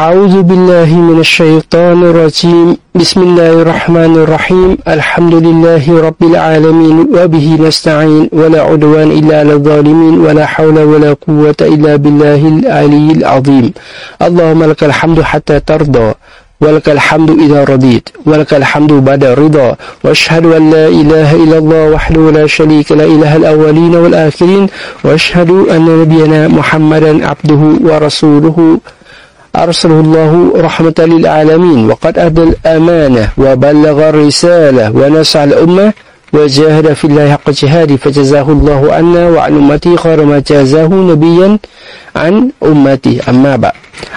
أعوذ بالله من الشيطان الرجيم. بسم الله الرحمن الرحيم. الحمد لله رب العالمين وبه نستعين ولا عدوان إلا على الظالمين ولا حول ولا قوة إلا بالله العلي العظيم. اللهم لك الحمد حتى ترضى ولك الحمد إذا رضيت ولك الحمد بعد الرضا وأشهد أن لا إله إلا الله وحده لا شريك لا إله الأولين والآخرين. وأشهد أن نبينا محمدا عبده ورسوله. أرسله الله رحمة للعالمين وقد أدى الأمانة وبلغ الرسالة ونسع الأمة وجاهد في الله حق جهاده فجزاه الله عنا وعن أمتي خير ما جازاه نبيا عن أمتي أما بعد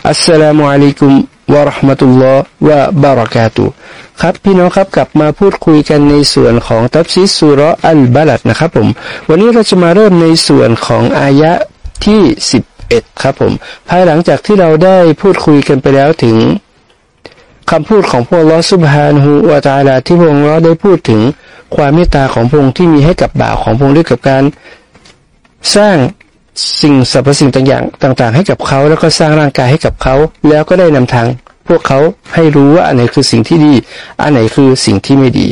السلام عليكمวะรหมตุลลอฮ์วะบารากาตุครับพี่น้องครับกลับมาพูดคุยกันในส่วนของตัฟซีสุรอัลบาลัดนะครับผมวันนี้เราจะมาเริ่มในส่วนของอายะที่ สิบเอ็ดครับผม ภายหลังจากที่เราได้พูดคุยกันไปแล้วถึงคำพูดของพระลอสุบฮานฮูวาตาลาที่พระองค์ได้พูดถึงความเมตตาของพงค์ที่มีให้กับบ่าวของพงค์ด้วยกับการสร้างสิ่งสรรพสิ่งต่างๆต่าง ๆ ให้กับเขาแล้วก็สร้างร่างกายให้กับเขา แล้วก็ได้นำทาง พวกเขาให้รู้ว่าอันไหนคือสิ่งที่ดี อันไหนคือสิ่งที่ไม่ดี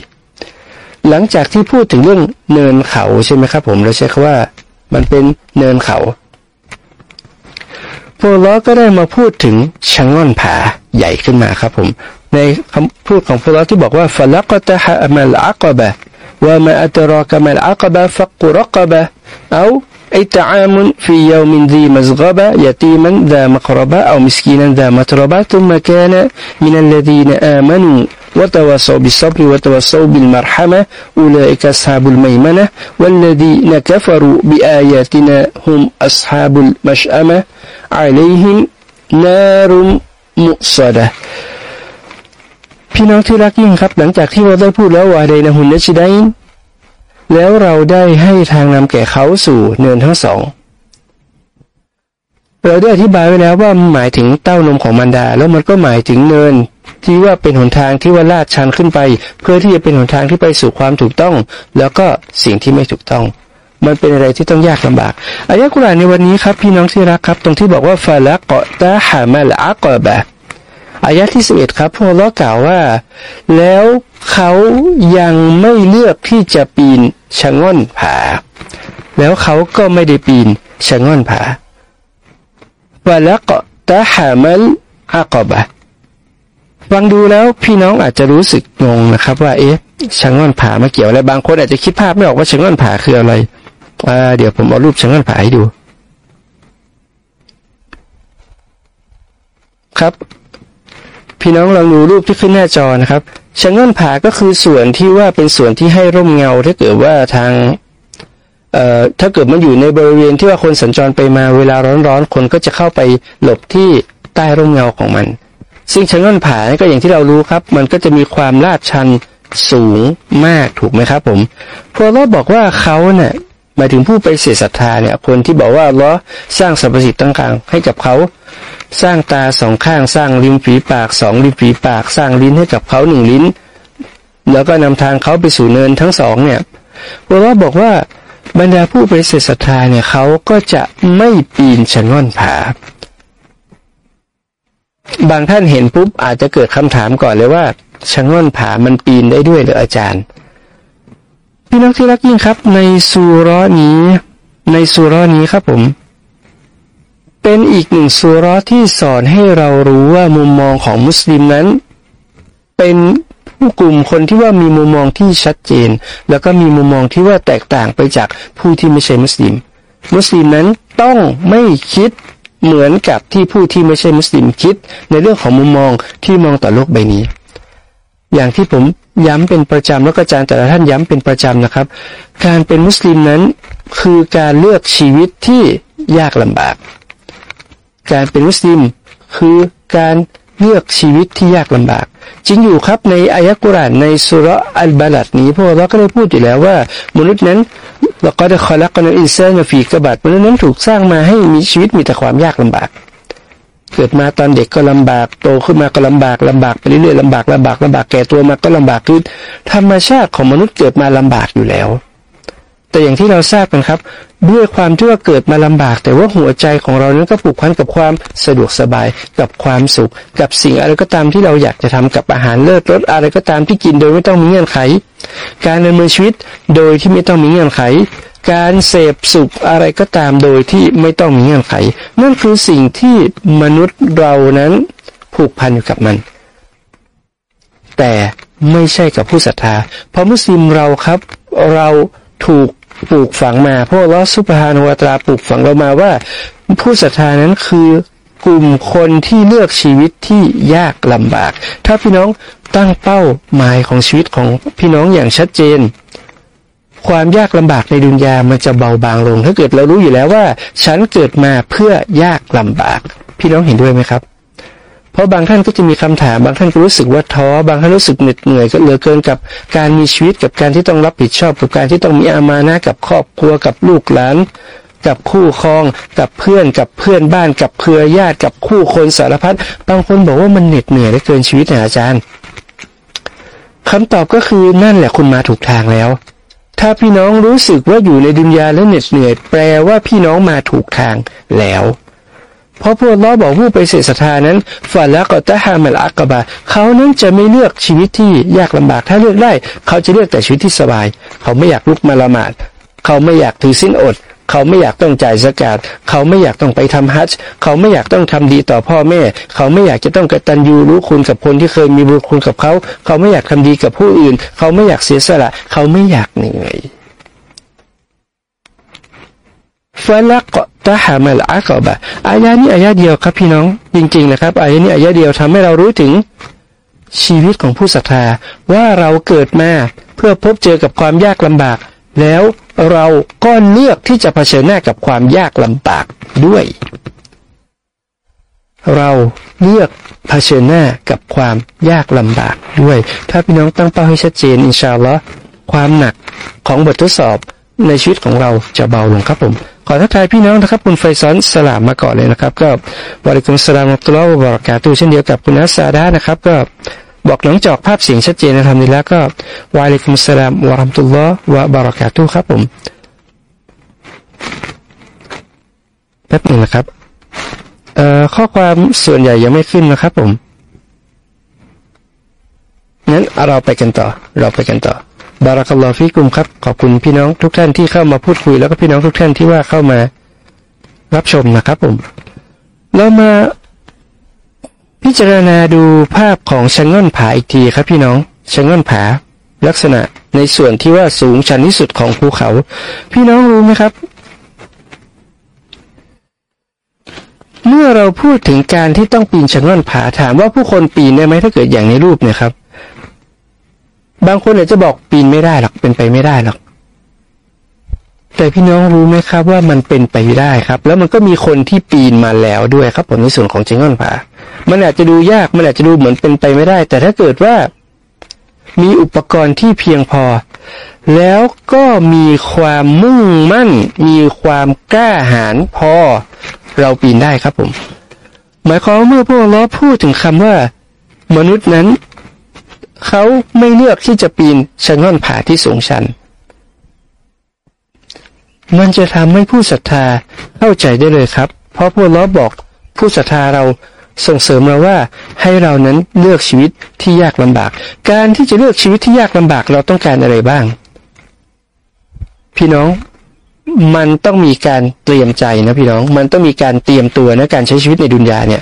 หลังจากที่พูดถึงเรื่องเนินเขาใช่ไหมครับ ผมเราใช้คำว่า มันเป็นเนินเขา พวกล้อก็ได้มาพูดถึงชะง่อนผาใหญ่ขึ้นมาครับ ผม ในคำพูดของพวกล้อที่บอกว่าฟลักตะฮะมัลอักบะว่ามาอัตรอกมัลอักบะฟักรักบะเอา أي طعام في يوم ذي مزغبة يتيما ذا مقربة أو مسكينا ذا متربة ثم كان من الذين آمنوا وتواصوا بالصبر وتواصوا بالمرحمة أولئك أصحاب الميمنة والذين كفروا بآياتنا هم أصحاب المشأمة عليهم نار مؤصدة พี่น้องที่รักยิ่งครับหลังจากที่เราได้พูดแล้วว่าใดนะหุนเนชิดัยแล้วเราได้ให้ทางนำแก่เขาสู่เนินทั้งสอง เราได้อธิบายไว้แล้วว่าหมายถึงเต้านมของมันดา แล้วมันก็หมายถึงเนิน ที่ว่าเป็นหนทางที่ว่าลาดชันขึ้นไป เพื่อที่จะเป็นหนทางที่ไปสู่ความถูกต้อง แล้วก็สิ่งที่ไม่ถูกต้อง มันเป็นอะไรที่ต้องยากลำบากอายะกุรานในวันนี้ครับพี่น้องที่รักครับ ตรงที่บอกว่าฟาละกอตาฮามาละอักบะอายะที่สิบเอ็ดครับพระองค์กล่าวว่า แล้วเขายังไม่เลือกที่จะปีนชะง่อนผา แล้วเขาก็ไม่ได้ปีนชะง่อนผา วละกตะหามัลอากบะฟังดูแล้วพี่น้องอาจจะรู้สึกงงนะครับ ว่าเอ๊ะชะง่อนผามาเกี่ยวอะไรบางคนอาจจะคิดภาพไม่ออกว่าชะง่อนผาคืออะไรเดี๋ยวผมเอารูปชะง่อนผาให้ดู ครับ พี่น้องลองดูรูปที่ขึ้นหน้าจอนะครับชะง่อนผาก็คือส่วนที่ว่าเป็นส่วนที่ให้ร่มเงาถ้าเกิดว่าทาง ถ้าเกิดมันอยู่ในบริเวณที่ว่าคนสัญจรไปมาเวลาร้อนๆ คนก็จะเข้าไปหลบที่ใต้ร่มเงาของมัน ซึ่งชะง่อนผาก็อย่างที่เรารู้ครับ มันก็จะมีความลาดชันสูงมากถูกไหมครับผมพอเราบอกว่าเขาเนี่ยหมายถึงผู้ไปเสียศรัทธาเนี่ย คนที่บอกว่าล้อสร้างสรรพสิทธิ์ต่างๆให้กับเขาสร้างตาสองข้างสร้างริมฝีปากสองริมฝีปาก สร้างลิ้นให้กับเขาหนึ่งลิ้น แล้วก็นำทางเขาไปสู่เนินทั้งสองเนี่ยพระว่าบอกว่า บรรดาผู้ไปเสศรัทธาเนี่ยเขาก็จะไม่ปีนชะง่อนผา บางท่านเห็นปุ๊บอาจจะเกิดคำถามก่อนเลยว่าชะง่อนผามันปีนได้ด้วยหรืออาจารย์ พี่น้องที่รักยิ่งครับ ในสุร้อนี้ ในสุร้อนี้ครับผม เป็นอีกหนึ่งสุร้อที่สอนให้เรารู้ว่ามุมมองของมุสลิมนั้น เป็น กลุ่มคนที่ว่ามีมุมมองที่ชัดเจน แล้วก็มีมุมมองที่ว่าแตกต่างไปจากผู้ที่ไม่ใช่มุสลิม มุสลิมนั้นต้องไม่คิดเหมือนกับที่ผู้ที่ไม่ใช่มุสลิมคิด ในเรื่องของมุมมองที่มองต่อโลกใบนี้ อย่างที่ผมย้ำเป็นประจำแล้วก็อาจารย์แต่ละท่านย้ำเป็นประจำนะครับ การเป็นมุสลิมนั้นคือการเลือกชีวิตที่ยากลำบาก การเป็นมุสลิมคือการ เลือกชีวิตที่ยากลำบาก จริงอยู่ครับในอายะกุรานในสุรอัลบาลัดนี้พวกเราก็ได้พูดอยู่แล้วว่า มนุษย์นั้นเราก็ได้ขอลักกันอินเซนฟีกบัดมนุษย์นั้นถูกสร้างมาให้มีชีวิตมีแต่ความยากลำบาก เกิดมาตอนเด็กก็ลำบากโตขึ้นมาก็ลำบากลำบากไปเรื่อยๆลำบากลำบากลำบากแก่ตัวมาก็ลำบากคือธรรมชาติของมนุษย์เกิดมาลำบากอยู่แล้ว แต่อย่างที่เราทราบกันครับ ด้วยความที่ว่าเกิดมาลำบาก แต่ว่าหัวใจของเรานั้นก็ผูกพันกับความสะดวกสบายกับความสุข กับสิ่งอะไรก็ตามที่เราอยากจะทำกับอาหารเลิศรสอะไรก็ตามที่กินโดยไม่ต้องมีเงื่อนไข การดำเนินชีวิตโดยที่ไม่ต้องมีเงื่อนไข การเสพสุขอะไรก็ตามโดยที่ไม่ต้องมีเงื่อนไข นั่นคือสิ่งที่มนุษย์เรานั้นผูกพันอยู่กับมัน แต่ไม่ใช่กับผู้ศรัทธาเพราะมุสลิมเราครับ เราถูก ปลูกฝังมาเพราะลอสุภานุวตราปลูกฝังเรามาว่า ผู้ศรัทธานั้นคือกลุ่มคนที่เลือกชีวิตที่ยากลำบาก ถ้าพี่น้องตั้งเป้าหมายของชีวิตของพี่น้องอย่างชัดเจน ความยากลำบากในดุนยามันจะเบาบางลง ถ้าเกิดเรารู้อยู่แล้วว่า ฉันเกิดมาเพื่อยากลำบาก พี่น้องเห็นด้วยไหมครับ เพราะบางท่านก็จะมีคำถาม บางท่านก็รู้สึกว่าท้อ บางท่านรู้สึกเหน็ดเหนื่อยก็เหลือเกินกับการมีชีวิตกับการที่ต้องรับผิดชอบ กับการที่ต้องมีอามานะกับครอบครัวกับลูกหลาน กับคู่ครอง กับเพื่อนกับเพื่อนบ้าน กับเครือญาติกับคู่คนสารพัดบางคนบอกว่ามันเหน็ดเหนื่อยเหลือเกินชีวิตนะอาจารย์คำตอบก็คือนั่นแหละคุณมาถูกทางแล้ว ถ้าพี่น้องรู้สึกว่าอยู่ในดุนยาและเหน็ดเหนื่อยแปลว่าพี่น้องมาถูกทางแล้ว เพราะพวกล้อบอกผู้ไปเสศรัทธานั้นฝันแล้วก็ตะฮามัลอักบะเขานั้นจะไม่เลือกชีวิตที่ยากลำบากถ้าเลือกได้ เขาจะเลือกแต่ชีวิตที่สบาย เขาไม่อยากลุกมาละหมาด เขาไม่อยากถือสิ้นอด เขาไม่อยากต้องจ่ายสกาดเขาไม่อยากต้องไปทำฮัจจ์เขาไม่อยากต้องทำดีต่อพ่อแม่ เขาไม่อยากจะต้องกตัญญูรู้คุณกับคนที่เคยมีบุญคุณกับเขา เขาไม่อยากทำดีกับผู้อื่น เขาไม่อยากเสียสละ เขาไม่อยากเหนื่อยฟลัก ตะฮามัลอักบะอายานี้อายาเดียวครับพี่น้องจริงๆนะครับอายานี้อายาเดียวทำให้เรารู้ถึงชีวิตของผู้ศรัทธาว่าเราเกิดมาเพื่อพบเจอกับความยากลำบาก แล้วเราก็เลือกที่จะเผชิญหน้ากับความยากลำบากด้วย เราเลือกเผชิญหน้ากับความยากลำบากด้วย ถ้าพี่น้องตั้งเป้าให้ชัดเจนอินชาอัลลอฮ์ความหนักของบททดสอบ ในชีวิตของเราจะเบาลงครับผมขอทักทายพี่น้องนะครับคุณไฟซอนสลามมาก่อนเลยนะครับ ก็บริกุมสลามอัตุลลอฮ์บรักาตูเช่นเดียวกับคุณนัสซาดานะครับ ก็บอกน้องจอกภาพเสียงชัดเจนนะครับนี่แล้วก็วาลิกุมสลามวะรัมตุลลอฮ์วะบรักาตูครับผมแป๊บหนึ่งนะครับเอ่อข้อความส่วนใหญ่ยังไม่ขึ้นนะครับผมงั้นเราไปกันต่อ เราไปกันต่อ บารักัลลอฮฟิกุมครับ ขอบคุณพี่น้องทุกท่านที่เข้ามาพูดคุย แล้วก็พี่น้องทุกท่านที่ว่าเข้ามารับชมนะครับผม เรามาพิจารณาดูภาพของชันง่อนผาอีกทีครับพี่น้องชันง่อนผา ลักษณะในส่วนที่ว่าสูงชันที่สุดของภูเขา พี่น้องรู้ไหมครับ เมื่อเราพูดถึงการที่ต้องปีนชันง่อนผาถามว่าผู้คนปีนได้ไหมถ้าเกิดอย่างในรูปเนี่ยครับ บางคนอาจจะบอกปีนไม่ได้หรอกเป็นไปไม่ได้หรอกแต่พี่น้องรู้ไหมครับว่ามันเป็นไปได้ครับ แล้วมันก็มีคนที่ปีนมาแล้วด้วยครับผลในส่วนของเจงอนผา มันอาจจะดูยากมันอาจจะดูเหมือนเป็นไปไม่ได้ แต่ถ้าเกิดว่ามีอุปกรณ์ที่เพียงพอ แล้วก็มีความมุ่งมั่น มีความกล้าหาญพอ เราปีนได้ครับผม หมายความว่าเมื่อพวกเราพูดถึงคำว่า มนุษย์นั้น เขาไม่เลือกที่จะปีนชะง่อนผาที่สูงชัน มันจะทำให้ผู้ศรัทธาเข้าใจได้เลยครับ เพราะพวกล้อบอกผู้ศรัทธาเราส่งเสริมเราว่าให้เรานั้นเลือกชีวิตที่ยากลำบาก การที่จะเลือกชีวิตที่ยากลำบากเราต้องการอะไรบ้าง พี่น้อง มันต้องมีการเตรียมใจนะพี่น้อง มันต้องมีการเตรียมตัวนะการใช้ชีวิตในดุนยาเนี่ย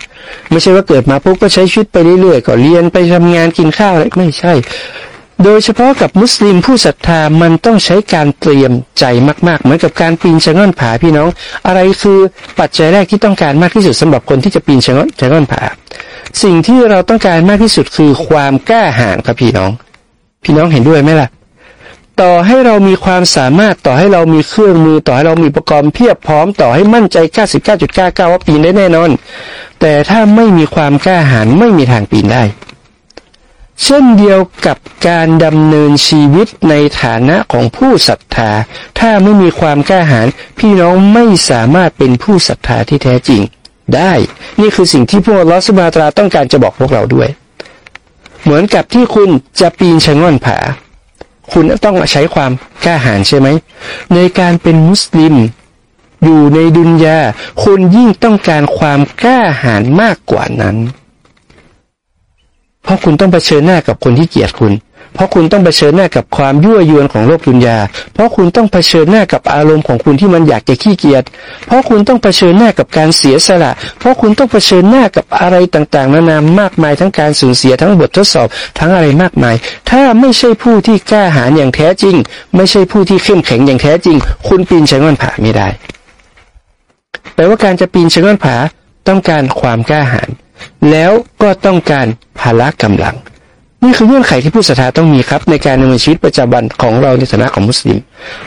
ไม่ใช่ว่าเกิดมาปุ๊บก็ใช้ชีวิตไปเรื่อยๆก็เรียนไปทำงานกินข้าวอะไรไม่ใช่ โดยเฉพาะกับมุสลิมผู้ศรัทธามันต้องใช้การเตรียมใจมากๆ เหมือนกับการปีนชะง่อนผาพี่น้อง อะไรคือปัจจัยแรกที่ต้องการมากที่สุดสำหรับคนที่จะปีนชะง่อนชะง่อนผา สิ่งที่เราต้องการมากที่สุดคือความกล้าหาญครับพี่น้อง พี่น้องเห็นด้วยไหมล่ะ ต่อให้เรามีความสามารถต่อให้เรามีเครื่องมือต่อให้เรามีอุปกรณ์เพียบพร้อมต่อให้มั่นใจ 99.99 ว่าปีนได้แน่นอน แต่ถ้าไม่มีความกล้าหาญไม่มีทางปีนได้ เช่นเดียวกับการดำเนินชีวิตในฐานะของผู้ศรัทธา ถ้าไม่มีความกล้าหาญพี่น้องไม่สามารถเป็นผู้ศรัทธาที่แท้จริง ได้ นี่คือสิ่งที่พวกลอสมาตราต้องการจะบอกพวกเราด้วย เหมือนกับที่คุณจะปีนชะง่อนผา คุณต้องใช้ความกล้าหาญใช่ไหม ในการเป็นมุสลิม อยู่ในดุนยาคุณยิ่งต้องการความกล้าหาญมากกว่านั้น เพราะคุณต้องเผชิญหน้ากับคนที่เกลียดคุณ เพราะคุณต้องเผชิญหน้ากับความยั่วยวนของโลกดุนยา เพราะคุณต้องเผชิญหน้ากับอารมณ์ของคุณที่มันอยากจะขี้เกียจ เพราะคุณต้องเผชิญหน้ากับการเสียสละ เพราะคุณต้องเผชิญหน้ากับอะไรต่างๆ นานามากมายทั้งการสูญเสียทั้งบททดสอบทั้งอะไรมากมาย ถ้าไม่ใช่ผู้ที่กล้าหาญอย่างแท้จริง ไม่ใช่ผู้ที่เข้มแข็งอย่างแท้จริง คุณปีนเชิงอนผาไม่ได้ แปลว่าการจะปีนเชิงอนผาต้องการความกล้าหาญแล้วก็ต้องการพละกำลัง นี่คือเงื่อนไขที่ผู้ศรัทธาต้องมีครับ ในการดำเนินชีวิตประจำวันของเราในฐานะของมุสลิม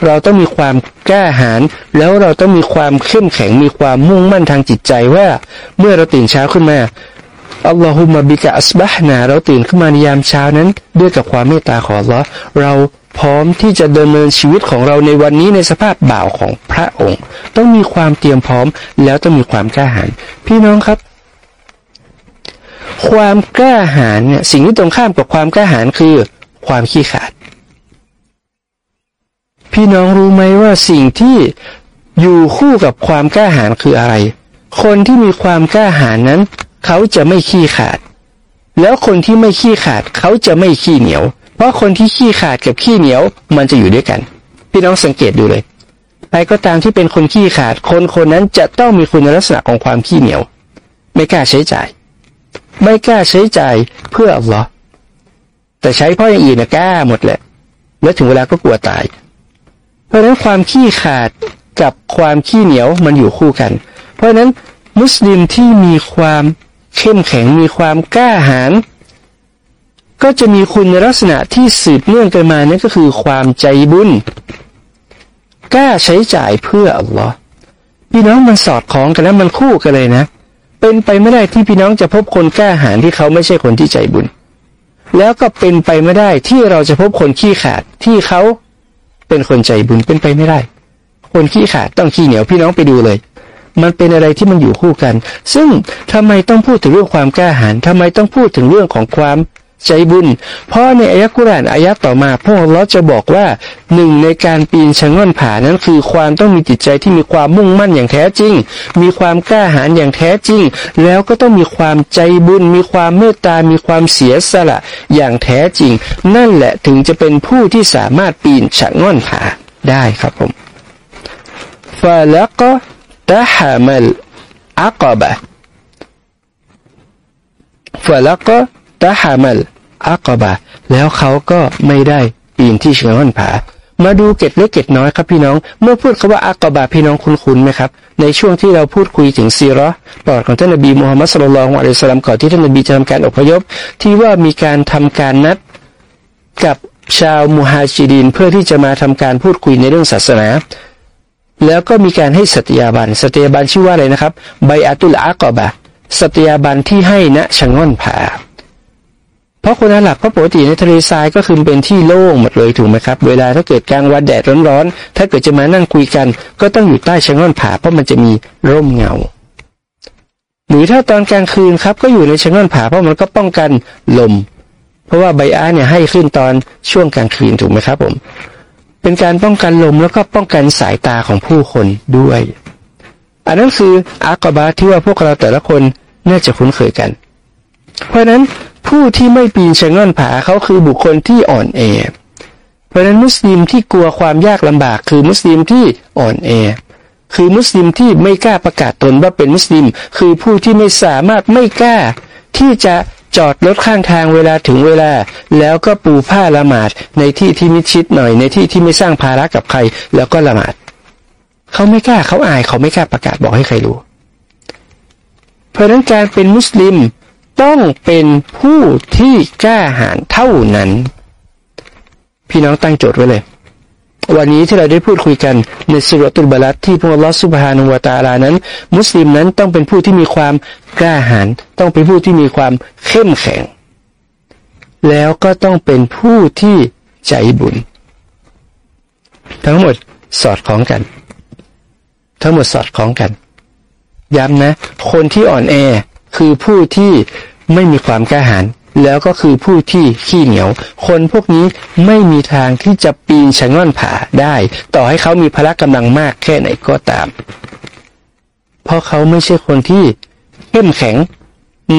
เราต้องมีความกล้าหาญแล้วเราต้องมีความเข้มแข็งมีความมุ่งมั่นทางจิตใจว่า เมื่อเราตื่นเช้าขึ้นมาอัลลอฮุมะบิกะอัสบะฮนาเราตื่นขึ้นมาในยามเช้านั้น ด้วยกับความเมตตาของอัลลอฮ์เราพร้อมที่จะดำเนินชีวิตของเราในวันนี้ในสภาพบ่าวของพระองค์ ต้องมีความเตรียมพร้อมแล้วต้องมีความกล้าหาญพี่น้องครับ ความกล้าหาญเนี่ยสิ่งที่ตรงข้ามกับความกล้าหาญคือความขี้ขาด พี่น้องรู้ไหมว่าสิ่งที่อยู่คู่กับความกล้าหาญคืออะไร คนที่มีความกล้าหาญนั้น เขาจะไม่ขี้ขาด แล้วคนที่ไม่ขี้ขาดเขาจะไม่ขี้เหนียว เพราะคนที่ขี้ขาดกับขี้เหนียวมันจะอยู่ด้วยกัน พี่น้องสังเกตดูเลยใครก็ตามที่เป็นคนขี้ขาด คนคนนั้นจะต้องมีคุณลักษณะของความขี้เหนียว ไม่กล้าใช้จ่าย ไม่กล้าใช้จ่ายเพื่ออัลลอฮ์แต่ใช้เพราะอย่างอื่นนะกล้าหมดแหละ แล้วถึงเวลาก็กลัวตาย เพราะฉะนั้นความขี้ขาดกับความขี้เหนียวมันอยู่คู่กัน เพราะฉะนั้นมุสลิมที่มีความเข้มแข็งมีความกล้าหาญก็จะมีคุณลักษณะที่สืบเนื่องกันมานั่นก็คือความใจบุญกล้าใช้จ่ายเพื่ออัลลอฮ์พี่น้องมันสอดคล้องกันแล้วมันคู่กันเลยนะ เป็นไปไม่ได้ที่พี่น้องจะพบคนกล้าหาญที่เขาไม่ใช่คนที่ใจบุญ แล้วก็เป็นไปไม่ได้ที่เราจะพบคนขี้ขาดที่เขาเป็นคนใจบุญเป็นไปไม่ได้ คนขี้ขาดต้องขี้เหนียวพี่น้องไปดูเลย มันเป็นอะไรที่มันอยู่คู่กัน ซึ่งทำไมต้องพูดถึงเรื่องความกล้าหาญทำไมต้องพูดถึงเรื่องของความ ใจบุญ เพราะในอายะกุรานอายะต่อมาพวกเราจะบอกว่าหนึ่งในการปีนชะง่อนผานั้นคือความต้องมีจิตใจที่มีความมุ่งมั่นอย่างแท้จริง มีความกล้าหาญอย่างแท้จริง แล้วก็ต้องมีความใจบุญ มีความเมตตา มีความเสียสละอย่างแท้จริง นั่นแหละถึงจะเป็นผู้ที่สามารถปีนชะง่อนผาได้ครับผมฟาลก็ตะฮามลอักบะฟาลก็ ตะฮามัลอักบะแล้วเขาก็ไม่ได้ปีนที่เชิงอนผา มาดูเกตเล็กเกตน้อยครับพี่น้อง เมื่อพูดคาว่าอักบะพี่น้องคุ้นๆไหมครับ ในช่วงที่เราพูดคุยถึงซีรอปลอดของท่านนบีมูฮัมมัดสุลลัลของอะลัยสลามก่อนที่ท่านนบีจะทำการอพยพ ที่ว่ามีการทำการนัดกับชาวมุฮัจิดินเพื่อที่จะมาทำการพูดคุยในเรื่องศาสนา แล้วก็มีการให้สตยาบันสตยาบันชื่อว่าอะไรนะครับ ใบอัตุลอักบะสตยาบันที่ให้ณชะง่อนผา ราะคนอาหรับเพราะปกติในทะเลทรายก็คือเป็นที่โล่งหมดเลยถูกไหมครับ เวลาถ้าเกิดกลางวันแดดร้อนๆ ถ้าเกิดจะมานั่งคุยกัน ก็ต้องอยู่ใต้ชะง่อนผาเพราะมันจะมีร่มเงา หรือถ้าตอนกลางคืนครับก็อยู่ในชะง่อนผาเพราะมันก็ป้องกันลม เพราะว่าใบอ้าเนี่ยให้ขึ้นตอนช่วงกลางคืนถูกไหมครับผม เป็นการป้องกันลมแล้วก็ป้องกันสายตาของผู้คนด้วย อันนั้นคืออากบาที่ว่าพวกเราแต่ละคนน่าจะคุ้นเคยกัน เพราะนั้น ผู้ที่ไม่ปีนชะง่อนผาเขาคือบุคคลที่อ่อนแอ เพราะนั้นมุสลิมที่กลัวความยากลำบาก คือมุสลิมที่อ่อนแอ คือมุสลิมที่ไม่กล้าประกาศตนว่าเป็นมุสลิม คือผู้ที่ไม่สามารถไม่กล้า ที่จะจอดรถข้างทางเวลาถึงเวลา แล้วก็ปูผ้าละหมาดในที่ที่มิชิดหน่อย ในที่ที่ไม่สร้างภาระกับใคร แล้วก็ละหมาดเขาไม่กล้าเขาอายเขาไม่กล้าประกาศบอกให้ใครรู้ เพราะนั้นการเป็นมุสลิม ต้องเป็นผู้ที่กล้าหาญเท่านั้น พี่น้องตั้งโจทย์ไว้เลย วันนี้ที่เราได้พูดคุยกันในสุรตุลบาลัดที่พระลอสุบฮานุวาตาลานั้น มุสลิมนั้นต้องเป็นผู้ที่มีความกล้าหาญต้องเป็นผู้ที่มีความเข้มแข็ง แล้วก็ต้องเป็นผู้ที่ใจบุญ ทั้งหมดสอดคล้องกัน ทั้งหมดสอดคล้องกันย้ำนะ คนที่อ่อนแอ คือผู้ที่ไม่มีความกล้าหาญแล้วก็คือผู้ที่ขี้เหนียว คนพวกนี้ไม่มีทางที่จะปีนชะง่อนผาได้ ต่อให้เขามีพละกำลังมากแค่ไหนก็ตาม เพราะเขาไม่ใช่คนที่เข้มแข็ง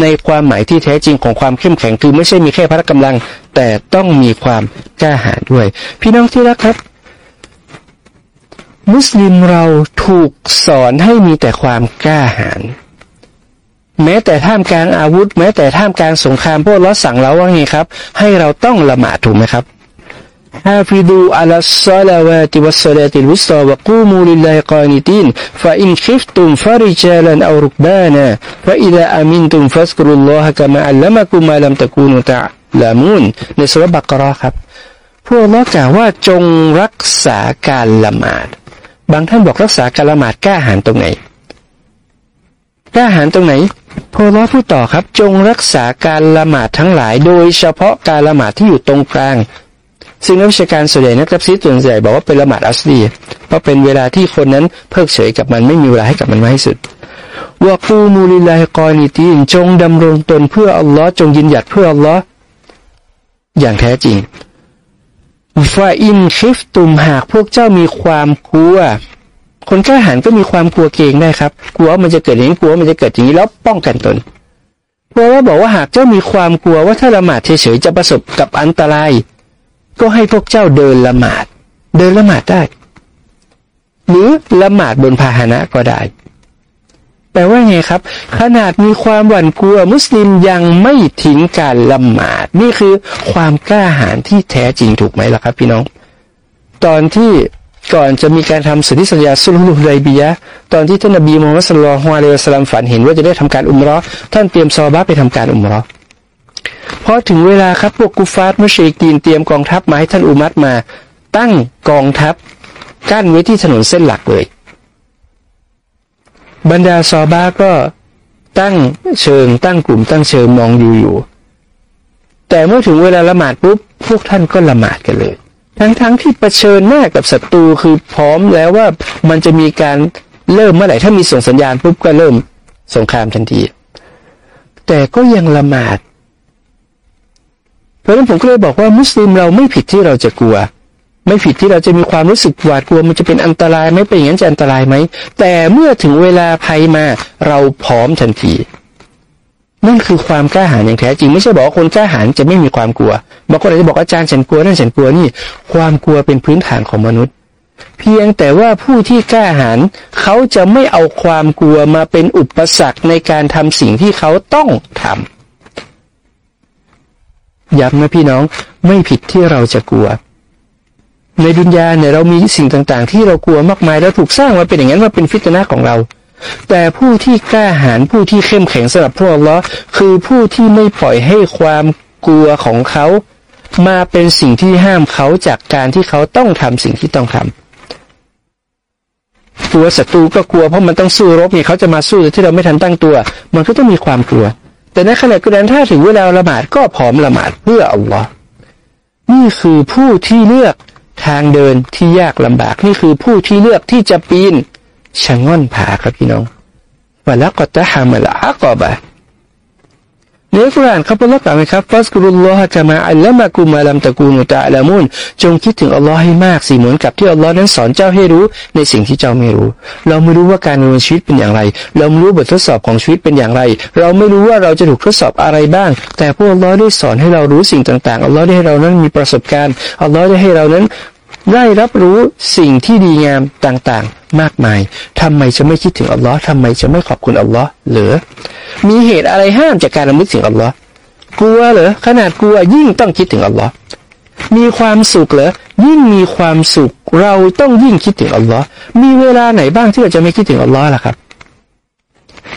ในความหมายที่แท้จริงของความเข้มแข็งคือไม่ใช่มีแค่พละกำลัง แต่ต้องมีความกล้าหาญด้วย พี่น้องที่รักครับ มุสลิมเราถูกสอนให้มีแต่ความกล้าหาญ แม้แต่ท่ามกลางอาวุธ แม้แต่ท่ามกลางสงครามพระเจ้าสั่งเราว่าไงครับ ให้เราต้องละหมาดถูกไหมครับฮาฟิดูอัลสลาวาติวัสลาติลุสตาวะกูมูลิลลาฮิกานิตินฟาอินคิฟตุมฟาริจาลันอูรุกบานะฟาอิดะอามินตุมฟัสกรุลลอฮะกะมาอัลลัมะกุมาลัมตะกูนุตะลามูนในสุรบักรอครับ พระเจ้ากล่าวว่าจงรักษาการละหมาด บางท่านบอกรักษาการละหมาดกล้าหาญตรงไหนกล้าหาญตรงไหน พระเจ้าพูดต่อครับ จงรักษาการละหมาดทั้งหลาย โดยเฉพาะการละหมาดที่อยู่ตรงกลาง ซึ่งนักวิชาการส่วนใหญ่นักตัฟซีรส่วนใหญ่บอกว่าเป็นละหมาดอัสริเพราะเป็นเวลาที่คนนั้นเพิกเฉยกับมันไม่มีเวลาให้กับมันมากที่สุดوقوموا لله قانتين จงดำรงตนเพื่ออัลลอฮ์จงยืนหยัดเพื่ออัลลอฮ์อย่างแท้จริงฟาอินคิฟตุมหากพวกเจ้ามีความกลัว คนกล้าหาญก็มีความกลัวเกรงได้ครับ กลัวมันจะเกิดอย่างนี้กลัวมันจะเกิดอย่างนี้แล้วป้องกันตนเพราะว่าบอกว่าหากเจ้ามีความกลัวว่าถ้าละหมาดเฉยๆจะประสบกับอันตราย ก็ให้พวกเจ้าเดินละหมาด เดินละหมาดได้ หรือละหมาดบนพาหนะก็ได้แปลว่าไงครับ ขนาดมีความหวั่นกลัวมุสลิมยังไม่ทิ้งการละหมาด นี่คือความกล้าหาญที่แท้จริงถูกไหมล่ะครับ พี่น้อง ตอนที่ ก่อนจะมีการทำสนธิสัญญาสุลฮุไรบียะตอนที่ท่านนบีมูฮัมมัดสุลลัลฮวาเลวสลามฝันเห็นว่าจะได้ทำการอุมรอท่านเตรียมซอบาไปทำการอุมรอพอถึงเวลาครับพวกกุฟาร์มุชริกีนเตรียมกองทัพมาให้ท่านอุมัดมา ตั้งกองทัพกั้นไว้ที่ถนนเส้นหลักเลย บรรดาซอบาก็ตั้งเชิง ตั้งกลุ่มตั้งเชิงมองอยู่อยู่แต่เมื่อถึงเวลาละหมาดปุ๊บพวกท่านก็ละหมาดกันเลย ทั้งๆทที่เผชิญหน้ากับศัตรูคือพร้อมแล้วว่ามันจะมีการเริ่มเมื่อไหร่ถ้ามีส่งสัญญาณปุ๊บก็เริ่มสงครามทันที แต่ก็ยังละหมาด เพราะฉะนั้นผมก็เลยบอกว่ามุสลิมเราไม่ผิดที่เราจะกลัว ไม่ผิดที่เราจะมีความรู้สึกหวาดกลัวมันจะเป็นอันตรายไหมเป็นอย่างนั้นจะอันตรายไหมแต่เมื่อถึงเวลาภัยมาเราพร้อมทันที นั่นคือความกล้าหาญอย่างแท้จริงไม่ใช่บอกว่าคนกล้าหาญจะไม่มีความกลัวบางคนอาจจะบอกอาจารย์ฉันกลัวนั่นฉันกลัวนี่ ความกลัวเป็นพื้นฐานของมนุษย์ เพียงแต่ว่าผู้ที่กล้าหาญเขาจะไม่เอาความกลัวมาเป็นอุปสรรคในการทำสิ่งที่เขาต้องทำย้ำนะพี่น้องไม่ผิดที่เราจะกลัว ในดุนยาเนี่ยเรามีสิ่งต่างๆ ที่เรากลัวมากมายแล้วถูกสร้างมาเป็นอย่างนั้นมาเป็นฟิตนะของเรา แต่ผู้ที่กล้าหาญผู้ที่เข้มแข็งสำหรับพวกเราคือผู้ที่ไม่ปล่อยให้ความกลัวของเขา มาเป็นสิ่งที่ห้ามเขาจากการที่เขาต้องทำสิ่งที่ต้องทำกลัวศัตรูก็กลัวเพราะมันต้องสู้รบเนี่ยเขาจะมาสู้ที่เราไม่ทันตั้งตัว มันก็ต้องมีความกลัว แต่ในขณะกันถ้าถึงเวลาละหมาดก็พร้อมละหมาดเพื่ออัลลอฮ์นี่คือผู้ที่เลือกทางเดินที่ยากลำบากนี่คือผู้ที่เลือกที่จะปีน ชะง่อนผาครับพี่น้องวะละก็ตะฮามัลอักบะในคุรานครับอัลลอฮ์กล่าวไหมครับฟัสกุรุลลอฮะจะมาอัลละมากุมาลัมตะกูนุตะละมุนจงคิดถึงอัลลอฮ์ให้มากสิเหมือนกับที่อัลลอฮ์นั้นสอนเจ้าให้รู้ในสิ่งที่เจ้าไม่รู้ เราไม่รู้ว่าการดำเนินชีวิตเป็นอย่างไร เราไม่รู้บททดสอบของชีวิตเป็นอย่างไร เราไม่รู้ว่าเราจะถูกทดสอบอะไรบ้าง แต่พวกอัลลอฮ์ได้สอนให้เรารู้สิ่งต่างๆอัลลอฮ์ได้ให้เรานั้นมีประสบการณ์อัลลอฮ์ได้ให้เรานั้น ได้รับรู้สิ่งที่ดีงามต่างๆ มากมายทำไมจะไม่คิดถึงอัลลอฮ์ทำไมจะไม่ขอบคุณอัลลอฮ์หรือ มีเหตุอะไรห้ามจากการละมิดถึงอัลลอฮ์กลัวเหรอขนาดกลัวยิ่งต้องคิดถึงอัลลอฮ์มีความสุขเหรอยิ่งมีความสุข เราต้องยิ่งคิดถึงอัลลอฮ์มีเวลาไหนบ้างที่เราจะไม่คิดถึงอัลลอฮ์ล่ะครับ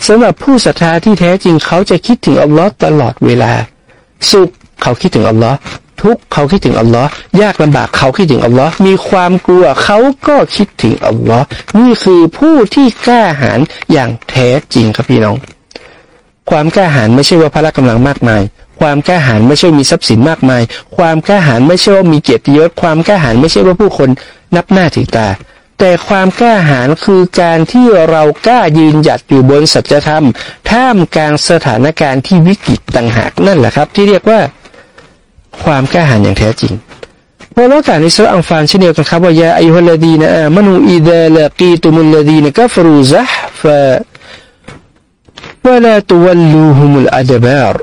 สำหรับผู้ศรัทธาที่แท้จริงเขาจะคิดถึงอัลลอฮ์ตลอดเวลา สุขเขาคิดถึงอัลลอฮ์ ทุกข์เขาคิดถึงอัลลอฮ์ยากลำบากเขาคิดถึงอัลลอฮ์มีความกลัวเขาก็คิดถึงอัลลอฮ์นี่คือผู้ที่กล้าหาญอย่างแท้จริงครับพี่น้อง ความกล้าหาญไม่ใช่ว่าพละกำลังมากมาย ความกล้าหาญไม่ใช่มีทรัพย์สินมากมาย ความกล้าหาญไม่ใช่ว่ามีเกียรติยศความกล้าหาญไม่ใช่ว่าผู้คนนับหน้าถือตาแต่ความกล้าหาญคือการที่เรากล้ายืนหยัดอยู่บนสัจธรรม ท่ามกลางสถานการณ์ที่วิกฤตต่างหากนั่นแหละครับ ที่เรียกว่า ความกล้าหาญอย่างแท้จริงเพราะว่าการในสุรอังฟานเช่นเดียวกันครับว่ายาอิฮุลดีนะอามนูอิดะลกีตุมุลลดีนะกัฟรูซะฟะวะลาตุวัลลูฮุมุลอัดบาร์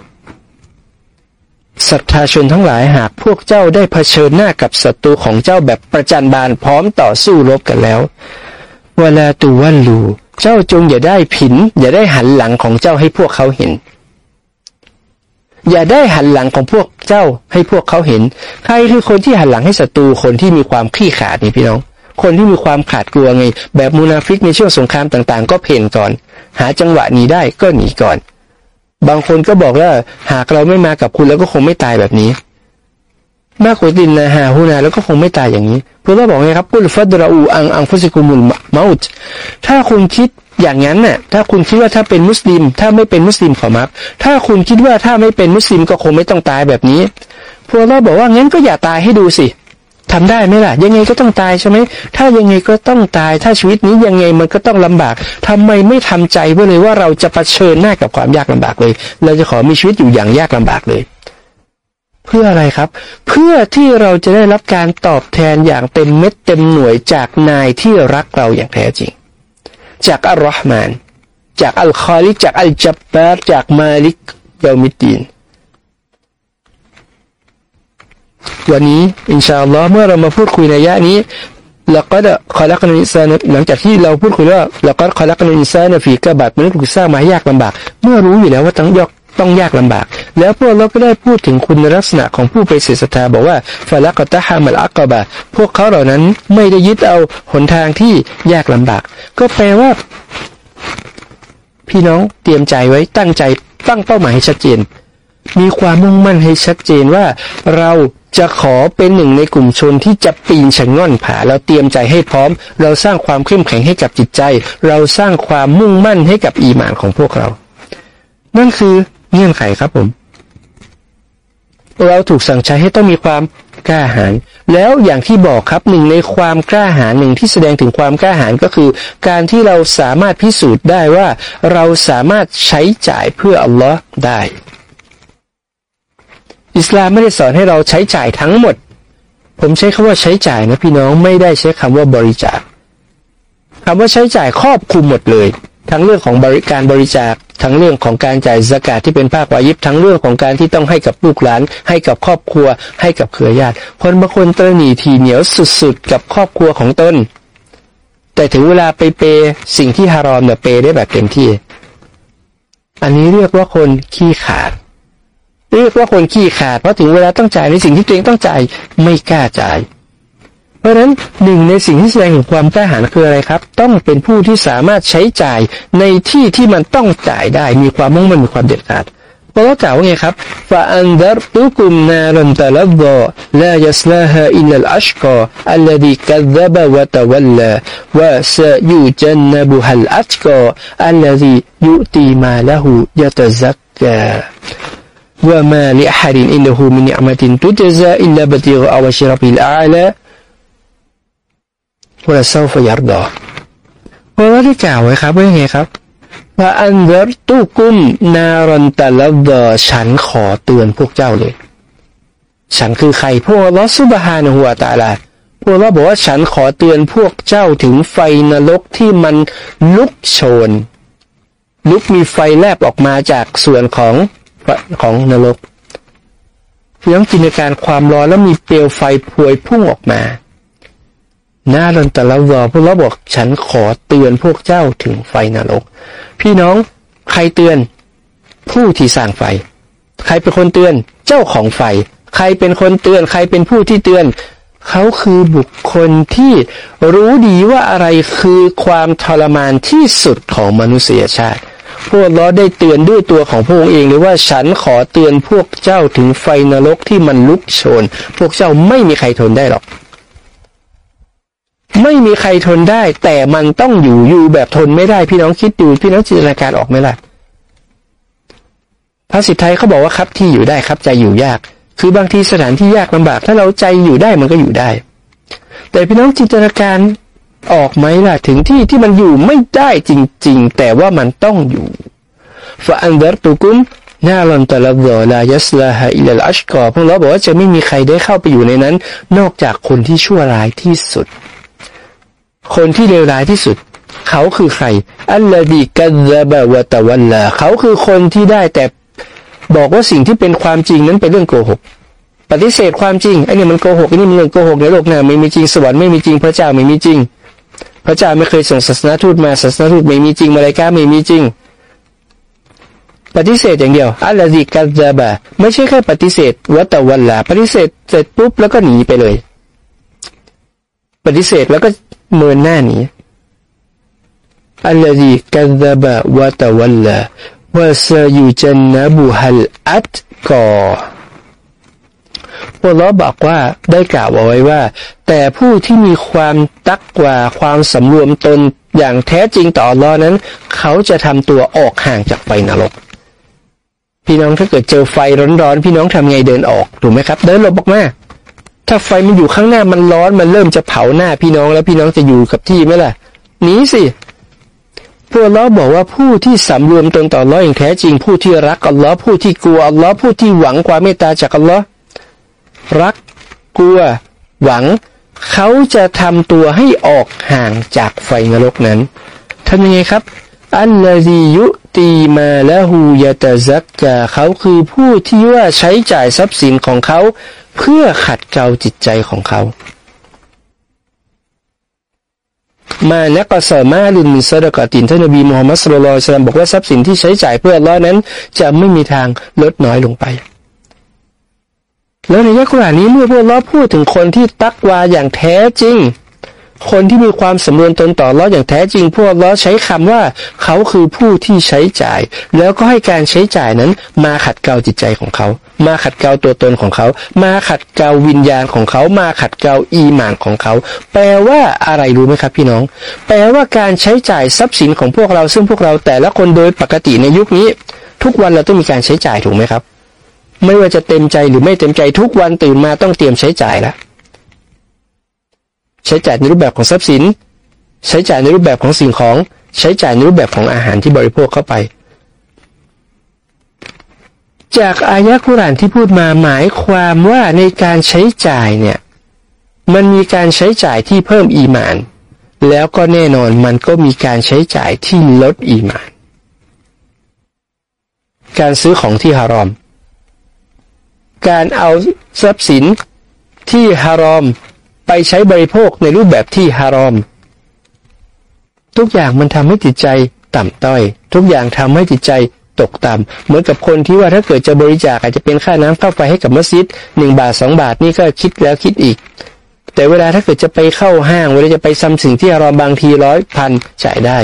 ศรัทธาชนทั้งหลายหากพวกเจ้าได้เผชิญหน้ากับศัตรูของเจ้าแบบประจันบานพร้อมต่อสู้รบกันแล้วเวลาตูวันลู เจ้าจงอย่าได้ผิน อย่าได้หันหลังของเจ้าให้พวกเขาเห็น อย่าได้หันหลังของพวกเจ้าให้พวกเขาเห็น ใครคือคนที่หันหลังให้ศัตรูคนที่มีความขี้ขาดนี่พี่น้อง คนที่มีความขาดกลัวไง แบบมูนาฟิกในช่วงสงครามต่างๆ ก็เพ่นก่อน หาจังหวะหนีได้ก็หนีก่อน บางคนก็บอกว่าหากเราไม่มากับคุณแล้วก็คงไม่ตายแบบนี้มากกว่าดินนะฮะฮูนาแล้วก็คงไม่ตายอย่างนี้เพื่อเราบอกไงครับกุลฟัดราอูอังอังฟุสิกุมุลมาอุตถ้าคุณคิด อย่างนั้นน่ะถ้าคุณคิดว่าถ้าเป็นมุสลิม ถ้าไม่เป็นมุสลิมขอมับ ถ้าคุณคิดว่าถ้าไม่เป็นมุสลิมก็คงไม่ต้องตายแบบนี้ พวกเราบอกว่างั้นก็อย่าตายให้ดูสิทำได้ไหมล่ะ ยังไงก็ต้องตายใช่ไหมถ้ายังไงก็ต้องตาย ถ้าชีวิตนี้ยังไงมันก็ต้องลำบากทำไมไม่ทำใจไว้เลยว่าเราจะะเผชิญหน้ากับความยากลำบากเลย เราจะขอมีชีวิตอยู่อย่างยากลำบากเลย เพื่ออะไรครับ เพื่อที่เราจะได้รับการตอบแทนอย่างเต็มเม็ดเต็มหน่วยจากนายที่รักเราอย่างแท้จริง จากอัลลอฮ์มาน จากอัลคอลิจากอัลจับบาร์จากมาลิกเบลมิดดีนวันนี้อินชาอัลลอฮ์เมื่อเรามาพูดคุยในยะนี้เราก็จะขอลักนอินซานหลังจากที่เราพูดคุยว่าเราก็ขอลักนอินซานฟีกะบัดมันถูกสร้างมาให้ยากลำบาก เมื่อรู้อยู่แล้วว่าต้องยก ต้องยากลำบาก แล้วพวกเราก็ได้พูดถึงคุณลักษณะของผู้ไปเสียสตาบอกว่าฟาลักตะฮามัลอักบะพวกเขาเหล่านั้นไม่ได้ยึดเอาหนทางที่ยากลำบาก ก็แปลว่า พี่น้องเตรียมใจไว้ตั้งใจตั้งเป้าหมายให้ชัดเจน มีความมุ่งมั่นให้ชัดเจนว่าเราจะขอเป็นหนึ่งในกลุ่มชนที่จะปีนชะง่อนผา เราเตรียมใจให้พร้อม เราสร้างความเข้มแข็งให้กับจิตใจ เราสร้างความมุ่งมั่นให้กับอีหมานของพวกเรา นั่นคือ เงื่อนไขครับผม เราถูกสั่งใช้ให้ต้องมีความกล้าหาญแล้วอย่างที่บอกครับหนึ่งในความกล้าหาญหนึ่งที่แสดงถึงความกล้าหาญก็คือ การที่เราสามารถพิสูจน์ได้ว่าเราสามารถใช้จ่ายเพื่ออัลลอฮ์ได้ อิสลามไม่ได้สอนให้เราใช้จ่ายทั้งหมด ผมใช้คำว่าใช้จ่ายนะพี่น้องไม่ได้ใช้คำว่าบริจาคคำว่าใช้จ่ายครอบคลุมหมดเลย ทั้งเรื่องของบริการบริจาค ทั้งเรื่องของการจ่ายสกาดที่เป็นภาควายิบทั้งเรื่องของการที่ต้องให้กับลูกหลาน ให้กับครอบครัว ให้กับเครือญาติคนบางคนตรนีทีเหนียวสุดๆ กับครอบครัวของตนแต่ถึงเวลาไปเปสิ่งที่ฮารอมเนี่ยเปได้แบบเต็มที่ อันนี้เรียกว่าคนขี้ขาด เรียกว่าคนขี้ขาดเพราะถึงเวลาต้องจ่ายในสิ่งที่ตัวเองต้องจ่ายไม่กล้าจ่าย เพราะนั้นหนึ่งในสิ่งที่แสดงถึงความกล้าหาญคืออะไรครับ ต้องเป็นผู้ที่สามารถใช้จ่ายในที่ที่มันต้องจ่ายได้มีความมุ่งมั่นมีความเด็ดขาดเพระกล่าวว่าไงครับฟาอันดารตุกุมนารันตะลับลายัสลาฮาอิลลัชกาอัลลดีกัซบวะตะวัลลาวะซยูจันนบุฮัลอัชกาอัลลดียุตีมาละหูยะตะซักกาว่ามาลิอัฮรินอินหูมินิอัมตินตุจซาอิลลาบติกอวะชิรบิลอาลา วลาเศร้าฟยัดดอเพราะว่าที่กล่าวไว้ครับว่าไงครับว่าอันเดรตุกุ้มนารันตะละบดอฉันขอเตือนพวกเจ้าเลย ฉันคือใครพวกลอสุบฮานหัวตาลาพวกเราบอกว่าฉันขอเตือนพวกเจ้าถึงไฟนรกที่มันลุกโชน ลุกมีไฟแลบออกมาจากส่วนของของนรกเพื่อจินตนาการความร้อนแล้วมีเปลวไฟพวยพุ่งออกมา น้ารันตะละวอพวกเราบอกฉันขอเตือนพวกเจ้าถึงไฟนรก พี่น้องใครเตือน ผู้ที่สร้างไฟ ใครเป็นคนเตือนเจ้าของไฟ ใครเป็นคนเตือน ใครเป็นผู้ที่เตือน เขาคือบุคคลที่รู้ดีว่าอะไรคือความทรมานที่สุดของมนุษยชาติพวกเราได้เตือนด้วยตัวของพระองค์เองเลยว่าฉันขอเตือนพวกเจ้าถึงไฟนรกที่มันลุกโชน พวกเจ้าไม่มีใครทนได้หรอก ไม่มีใครทนได้ แต่มันต้องอยู่อยู่แบบทนไม่ได้ พี่น้องคิดดูพี่น้องจินตนาการออกไหมล่ะภาษิตไทยเขาบอกว่าครับที่อยู่ได้ครับใจอยู่ยาก คือบางทีสถานที่ยากลำบาก ถ้าเราใจอยู่ได้มันก็อยู่ได้ แต่พี่น้องจินตนาการออกไหมล่ะถึงที่ที่มันอยู่ไม่ได้จริง ๆ แต่ว่ามันต้องอยู่ฟาอันเดอร์ตุกุมนาลันตะลดอลายัสลาฮะอิลลัชกอพวกเราบอกว่าจะไม่มีใครได้เข้าไปอยู่ในนั้น นอกจากคนที่ชั่วร้ายที่สุด คนที่เลวร้ายที่สุด เขาคือใคร الذي كذب وتولى เขาคือคนที่ได้แต่บอกว่าสิ่งที่เป็นความจริงนั้นเป็นเรื่องโกหก ปฏิเสธความจริงไอ้นี่มันโกหกไอ้นี่มันเรื่องโกหกในโลกหน้าไม่มีจริงสวรรค์ไม่มีจริงพระเจ้าไม่มีจริง พระเจ้าไม่เคยส่งศาสนาทูตมาศาสนาทูตไม่มีจริงมาลายกาไม่มีจริง ปฏิเสธอย่างเดียวอัลลอฮิกัซาบะไม่ใช่แค่ปฏิเสธวัตวันลาปฏิเสธเสร็จปุ๊บแล้วก็หนีไปเลย ปฏิเสธแล้วก็ เมินหน้านีอัลลอฮิกัซบะวัตวันลาวะซายุจันนบุฮัลอัตกอพวกเราบอกว่าได้กล่าวเอาไว้ว่า แต่ผู้ที่มีความตักกว่าความสำรวมตนอย่างแท้จริงต่อรอนั้น เขาจะทำตัวออกห่างจากไฟนรก พี่น้องถ้าเกิดเจอไฟร้อนๆ พี่น้องทำไงเดินออกถูกไหมครับ เดินหลบออกมา ถ้าไฟมันอยู่ข้างหน้ามันร้อนมันเริ่มจะเผาหน้าพี่น้องแล้วพี่น้องจะอยู่กับที่ไหมล่ะหนีสิพวกเราบอกว่าผู้ที่สำรวมตนต่ออัลลออย่างแท้จริง ผู้ที่รักอัลลอฮ์ผู้ที่กลัวอัลลอฮ์ผู้ที่หวังความเมตตาจากอัลลอฮ์รักกลัว หวัง เขาจะทำตัวให้ออกห่างจากไฟนรกนั้นทำยังไงครับ อัลลอฮียุตีมาละหูยะตะซักกะเขาคือผู้ที่ว่าใช้จ่ายทรัพย์สินของเขา เพื่อขัดเกลาจิตใจของเขา มานักสมาลุนมิสดกตินท่านนบีมูฮัมมัดสุลลัลสลามบอกว่าทรัพย์สินที่ใช้จ่ายเพื่อล้อนั้น จะไม่มีทางลดน้อยลงไป แล้วในยักษ์ขานนี้เมื่อพวกเราพูดถึงคนที่ตักวาอย่างแท้จริง คนที่มีความสำรวมตนต่อล้ออย่างแท้จริง พวกล้อใช้คำว่าเขาคือผู้ที่ใช้จ่าย แล้วก็ให้การใช้จ่ายนั้นมาขัดเกลาจิตใจของเขา มาขัดเกลาตัวตนของเขา มาขัดเกลาวิญญาณของเขา มาขัดเกลาอีหมานของเขา แปลว่าอะไรรู้ไหมครับพี่น้อง แปลว่าการใช้จ่ายทรัพย์สินของพวกเรา ซึ่งพวกเราแต่ละคนโดยปกติในยุคนี้ ทุกวันเราต้องมีการใช้จ่ายถูกไหมครับ ไม่ว่าจะเต็มใจหรือไม่เต็มใจทุกวันตื่นมาต้องเตรียมใช้จ่ายแล้วใช้จ่ายในรูปแบบของทรัพย์สิน ใช้จ่ายในรูปแบบของสิ่งของ ใช้จ่ายในรูปแบบของอาหารที่บริโภคเข้าไป จากอายะคุรานที่พูดมาหมายความว่าในการใช้จ่ายเนี่ย มันมีการใช้จ่ายที่เพิ่มอีมาน แล้วก็แน่นอนมันก็มีการใช้จ่ายที่ลดอีมาน การซื้อของที่ฮารอม การเอาทรัพย์สินที่ฮารอมไปใช้บริโภคในรูปแบบที่ฮารอม ทุกอย่างมันทำให้จิตใจต่ำต้อย ทุกอย่างทำให้จิตใจ ตกต่ำเหมือนกับคนที่ว่าถ้าเกิดจะบริจาคอาจจะเป็นค่าน้ำค่าไฟให้กับมัสยิดหนึ่งบาทสองบาทนี่ก็คิดแล้วคิดอีก แต่เวลาถ้าเกิดจะไปเข้าห้างเวลาจะไปซัมสิ่งที่ฮารอมบางทีร้อยพันจ่ายได้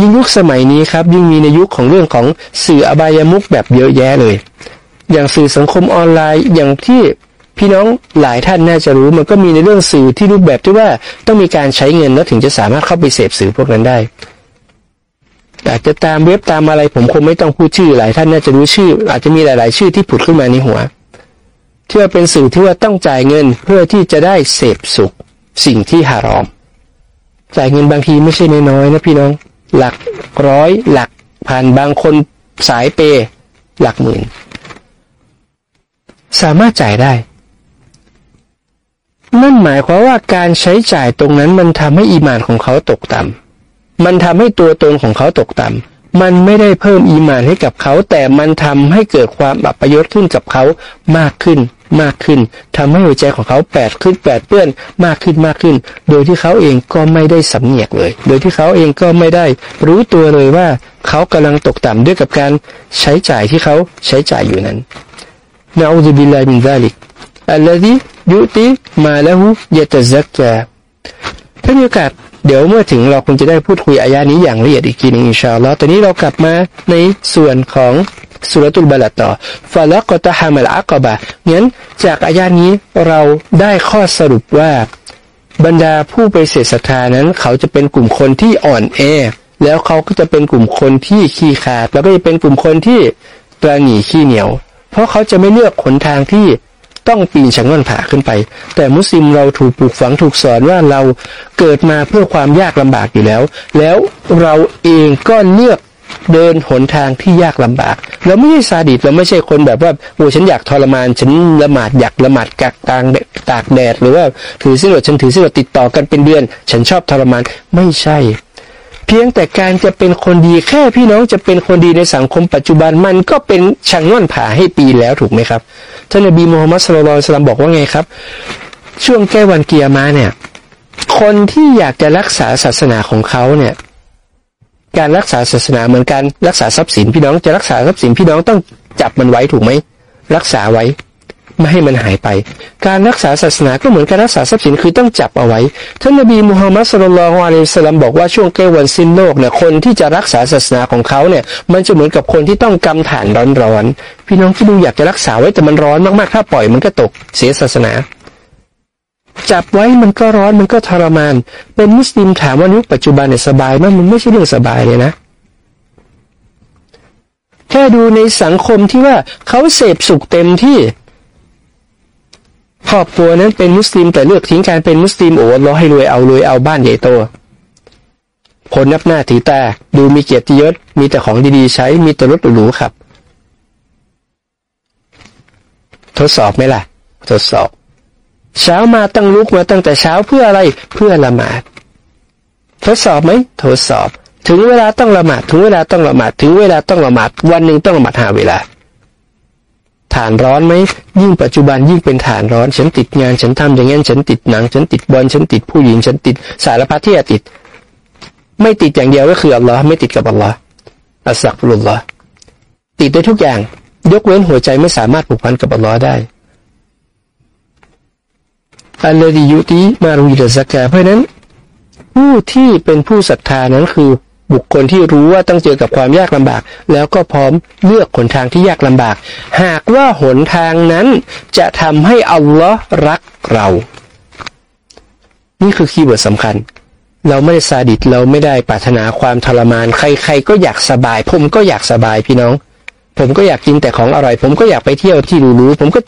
ยิ่งยุคสมัยนี้ครับยิ่งมีในยุคของเรื่องของสื่ออบายามุกแบบเยอะแยะเลย อย่างสื่อสังคมออนไลน์อย่างที่พี่น้องหลายท่านน่าจะรู้มันก็มีในเรื่องสื่อที่รูปแบบที่ว่าต้องมีการใช้เงินแล้วถึงจะสามารถเข้าไปเสพสื่อพวกนั้นได้ อาจจะตามเว็บตามอะไร ผมคงไม่ต้องพูดชื่อหลายท่านน่าจะรู้ชื่อ อาจจะมีหลาย ๆ ชื่อที่ผุดขึ้นมาในหัวที่ว่าเป็นสื่อที่ว่าต้องจ่ายเงินเพื่อที่จะได้เสพสุข สิ่งที่ฮารอม จ่ายเงินบางทีไม่ใช่น้อยๆนะพี่น้อง หลักร้อยหลักพันบางคนสายเป หลักหมื่น สามารถจ่ายได้ นั่นหมายความว่าการใช้จ่ายตรงนั้นมันทำให้อีมานของเขาตกต่ำ มันทำให้ตัวตนของเขาตกต่ำมันไม่ได้เพิ่มอีมานให้กับเขา แต่มันทำให้เกิดความอับประยศขึ้นกับเขามากขึ้นมากขึ้นทำให้หัวใจของเขาแปดขึ้นแปดเปื้อนมากขึ้นมากขึ้น โดยที่เขาเองก็ไม่ได้สำเนียกเลย โดยที่เขาเองก็ไม่ได้รู้ตัวเลยว่าเขากำลังตกต่ำด้วยกับการใช้จ่ายที่เขาใช้จ่ายอยู่นั้นนะอูซุบิลลาฮิมินซาลิกอัลลอฮียุติมาแล้วยะตะซักกะถ้ามีโอกาส เดี๋ยวเมื่อถึงเราคงจะได้พูดคุยอายานี้อย่างละเอียดอีกทีนึงอินชาอัลลอฮ์ตอนนี้เรากลับมาในส่วนของสุรตุลบาลต่อฟาลักตะฮามัลอักบะงั้นจากอายานี้เราได้ข้อสรุปว่า บรรดาผู้ไปเสศรัทธานั้น เขาจะเป็นกลุ่มคนที่อ่อนแอ แล้วเขาก็จะเป็นกลุ่มคนที่ขี้ขาด แล้วก็จะเป็นกลุ่มคนที่ตระหนี่ขี้เหนียว เพราะเขาจะไม่เลือกขนทางที่ ต้องปีนชังง่อนผาขึ้นไป แต่มุสลิมเราถูกปลูกฝังถูกสอนว่าเราเกิดมาเพื่อความยากลำบากอยู่แล้ว แล้วเราเองก็เลือกเดินหนทางที่ยากลำบาก เราไม่ใช่ซาดิสเราไม่ใช่คนแบบว่าโอ้ฉันอยากทรมานฉันละหมาดอยากละหมาดกักกลางตากแดดหรือว่าถือสินอดฉันถือสินอดติดต่อกันเป็นเดือน ฉันชอบทรมานไม่ใช่ เพียงแต่การจะเป็นคนดีแค่พี่น้องจะเป็นคนดีในสังคมปัจจุบันมันก็เป็นช่างง่อนผาให้ปีแล้วถูกไหมครับ ท่านนบีมูฮัมมัดสุลลัลสลามบอกว่าไงครับ ช่วงใกล้วันเกียร์มาเนี่ย คนที่อยากจะรักษาศาสนาของเขาเนี่ย การรักษาศาสนาเหมือนการรักษาทรัพย์สินพี่น้องจะรักษาทรัพย์สินพี่น้องต้องจับมันไว้ถูกไหมรักษาไว้ ไม่ให้มันหายไป การรักษาศาสนาก็เหมือนการรักษาทรัพย์สินคือต้องจับเอาไว้ ท่านนบีมูฮัมมัดสุลลัลฮวาเลสลัมบอกว่าช่วงใกล้วันสิ้นโลกเนี่ยคนที่จะรักษาศาสนาของเขาเนี่ย มันจะเหมือนกับคนที่ต้องกำฐานร้อนๆพี่น้องที่ดูอยากจะรักษาไว้แต่มันร้อนมากๆถ้าปล่อยมันก็ตกเสียศาสนาจับไว้มันก็ร้อนมันก็ทรมาน เป็นมุสลิมถามว่ายุคปัจจุบันเนี่ยสบายไหมมันไม่ใช่เรื่องสบายเลยนะ แค่ดูในสังคมที่ว่าเขาเสพสุขเต็มที่ ครอบครัวนั้นเป็นมุสลิมแต่เลือกทิ้งการเป็นมุสลิมโอ้รอให้รวยเอารวยเอาบ้านใหญ่โตคนนับหน้าถือตาดูมีเกียรติยศ มีแต่ของดีๆใช้มีแต่รถหรูๆครับ ทดสอบไหมล่ะ ทดสอบ เช้ามาตั้งลุกมาตั้งแต่เช้าเพื่ออะไรเพื่อละหมาด ทดสอบไหมทดสอบ ถึงเวลาต้องละหมาดถึงเวลาต้องละหมาดถึงเวลาต้องละหมาดวันหนึ่งต้องละหมาดหาเวลา ฐานร้อนไหมยิ่งปัจจุบันยิ่งเป็นฐานร้อน ฉันติดงาน ฉันทำอย่างนั้นฉันติดหนัง ฉันติดบอลฉันติดผู้หญิง ฉันติดสารพัดที่จะติด ไม่ติดอย่างเดียวก็คืออัลลอฮ์ไม่ติดกับอัลลอฮ์أستغفر الله ติดได้ทุกอย่าง ยกเว้นหัวใจไม่สามารถผูกพันกับอัลลอฮ์ได้อัลลอฮิยุติมารุยเดสกาเพราะนั้น ผู้ที่เป็นผู้ศรัทธานั้นคือ บุคคลที่รู้ว่าต้องเจอกับความยากลำบาก แล้วก็พร้อมเลือกหนทางที่ยากลำบาก หากว่าหนทางนั้นจะทำให้อัลลอฮ์รักเรา นี่คือ keyword สำคัญ เราไม่ได้ซาดิสเราไม่ได้ปรารถนาความทรมาน ใคร ๆ ก็อยากสบาย ผมก็อยากสบายพี่น้อง ผมก็อยากกินแต่ของอร่อย ผมก็อยากไปเที่ยวที่หรูๆผมก็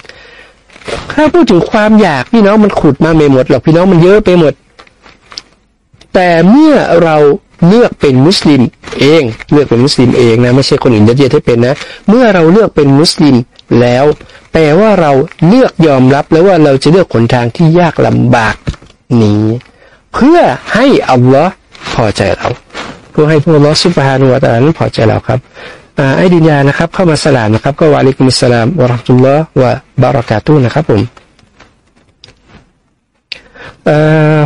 ถ้าพูดถึงความอยากพี่น้องมันขุดมาไม่หมดหรอกพี่น้องมันเยอะไปหมด แต่เมื่อเรา เลือกเป็นมุสลิมเอง เลือกเป็นมุสลิมเองนะไม่ใช่คนอื่นยัดเยียดให้เป็นนะ เมื่อเราเลือกเป็นมุสลิมแล้ว แปลว่าเราเลือกยอมรับแล้วว่าเราจะเลือกหนทางที่ยากลำบากนี้ เพื่อให้อัลลอฮ์พอใจเรา เพื่อให้พวกอัลลอฮ์สุบฮานุวะตานั้นพอใจเราครับไอ้ดินยานะครับ เข้ามาสลามนะครับ ก็วาลิกุมสลามวะราะตุลลอฮ์วะบารักาตุนะครับผม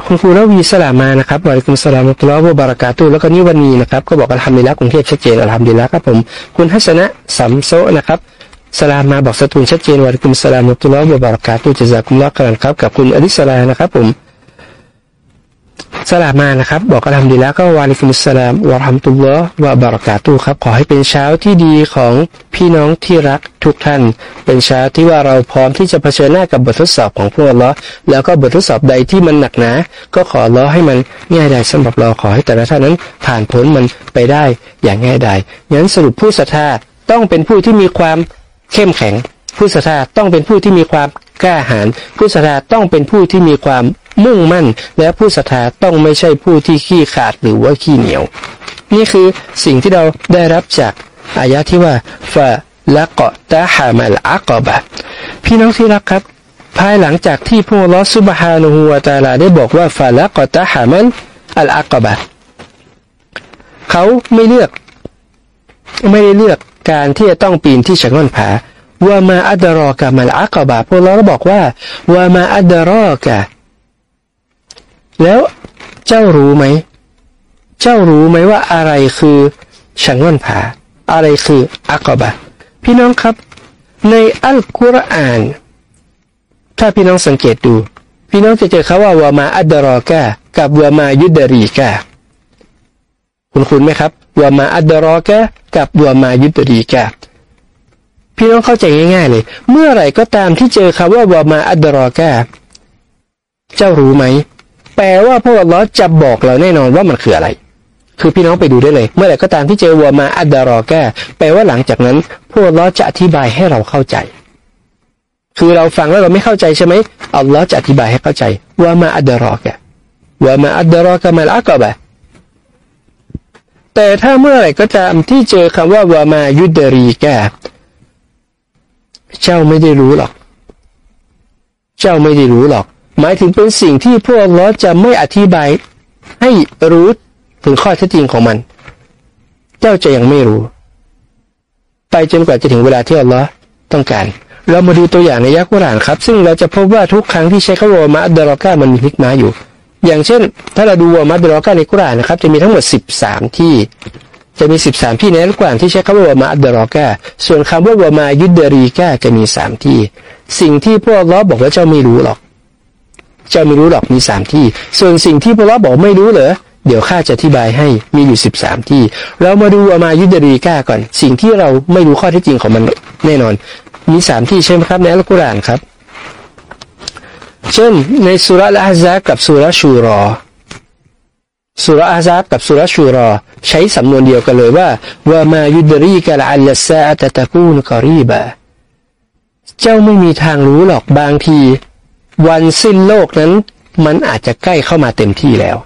คุณครูระวีสลามานะครับวาลิกุมสลามตุลลอฮ์วบารักาตุแล้วก็นิวันนีนะครับ ก็บอกอัลฮัมดุลิลละกรุงเทพชัดเจนอัลฮัมดุลิลละครับผม คุณฮัสนะสัมโซนะครับสลามมาบอกสตูนชัดเจนวาลิกุมสลามตุลลอฮ์วบารักาตุจะจากุมละกันครับ กับคุณอลิสลานะครับผม สลามานะครับ บอกกระทำดีแล้วก็วาลิกุมสลามวะฮัมตุลลอฮ์วะบารักาตุครับ ขอให้เป็นเช้าที่ดีของพี่น้องที่รักทุกท่าน เป็นเช้าที่ว่าเราพร้อมที่จะเผชิญหน้ากับบททดสอบของพวกเราแล้วก็บททดสอบใดที่มันหนักหนา ก็ขอร้อให้มันง่ายดายสำหรับเราขอให้แต่ละท่านนั้นผ่านพ้นมันไปได้อย่างง่ายดายงั้นสรุปผู้ศรัทธาต้องเป็นผู้ที่มีความเข้มแข็งผู้ศรัทธาต้องเป็นผู้ที่มีความ กล้าหาญผู้ศรัทธาต้องเป็นผู้ที่มีความมุ่งมั่น และผู้ศรัทธาต้องไม่ใช่ผู้ที่ขี้ขาดหรือว่าขี้เหนียว นี่คือสิ่งที่เราได้รับจากอายะที่ว่าฟะละกะตะฮามัลอักบะพี่น้องที่รักครับ ภายหลังจากที่พระลอสุบฮานุฮูวาตาลาได้บอกว่าฟะละกะตะฮามัลอัลอักบะเขาไม่เลือก ไม่ได้เลือกการที่จะต้องปีนที่ชังอนผา ว่ามาอัดรอกะมัลอักบะพวกเราบอกว่าว่ามาอัดรอกะแล้วเจ้ารู้ไหม เจ้ารู้ไหมว่าอะไรคือชังวันผา อะไรคืออักบะพี่น้องครับ ในอัลกุรอาน ถ้าพี่น้องสังเกตดู พี่น้องจะเจอคาว่าวามาอัดรอกะกับวามายุดรีกะคุณคุณไหมครับวามาอัดรอกะกับวามายุดรีกะ พี่น้องเข้าใจง่าย ๆ เลย เมื่อไหร่ก็ตามที่เจอคาว่าวามาอัดรอกะเจ้ารู้ไหม แปลว่าพวกเราจะบอกเราแน่นอนว่ามันคืออะไร คือพี่น้องไปดูได้เลย เมื่อไหร่ก็ตามที่เจอวัวมาอัดดรอแก้แปลว่าหลังจากนั้นพวกเราจะอธิบายให้เราเข้าใจ คือเราฟังแล้วเราไม่เข้าใจใช่ไหมอัลลอฮ์จะอธิบายให้เข้าใจว่ามาอัดรอกะว่ามาอัดรอกะมาอักบะแต่ถ้าเมื่อไหร่ก็ตามที่เจอคำว่าว่ามายุดรีกะ เจ้าไม่ได้รู้หรอก เจ้าไม่ได้รู้หรอก หมายถึงเป็นสิ่งที่พวกเราจะไม่อธิบาย ให้รู้ถึงข้อเท็จจริงของมัน เจ้าจะยังไม่รู้ ไปจนกว่าจะถึงเวลาที่อัลลอฮ์ต้องการ เรามาดูตัวอย่างในยักษ์กุรานครับ ซึ่งเราจะพบว่าทุกครั้งที่ใช้คำว่ามาอัดรอก้ามันมีฮิกมาอยู่ อย่างเช่น ถ้าเราดูว่ามาอัดรอก้าในกุรานนะครับ จะมีทั้งหมดสิบสามที่ จะมีสิบสามที่ในกุรานที่ใช้คำว่ามาอัดรอกาส่วนคำว่าวามายุดเดรีก้าจะมีสามที่ สิ่งที่พวกล้อบอกว่าเจ้าไม่รู้หรอก เจ้าไม่รู้หรอกมีสามที่ ส่วนสิ่งที่พวกล้อบอกไม่รู้เหรอเดี๋ยวข้าจะอธิบายให้มีอยู่สิบสามที่ เรามาดูอามายุดรีก้าก่อน สิ่งที่เราไม่รู้ข้อเท็จจริงของมันแน่นอน มีสามที่ใช่ไหมครับในอัลกุรอานครับ เช่นในสุรละฮะซากับสุรชูรอ สุรอาซาบกับสุรชูรอ ใช้สำนวนเดียวกันเลยว่าว่ามายุดรีกะลอัลซาตะตะกูนกอรีบะเจ้าไม่มีทางรู้หรอกบางที วันสิ้นโลกนั้น มันอาจจะใกล้เข้ามาเต็มที่แล้ว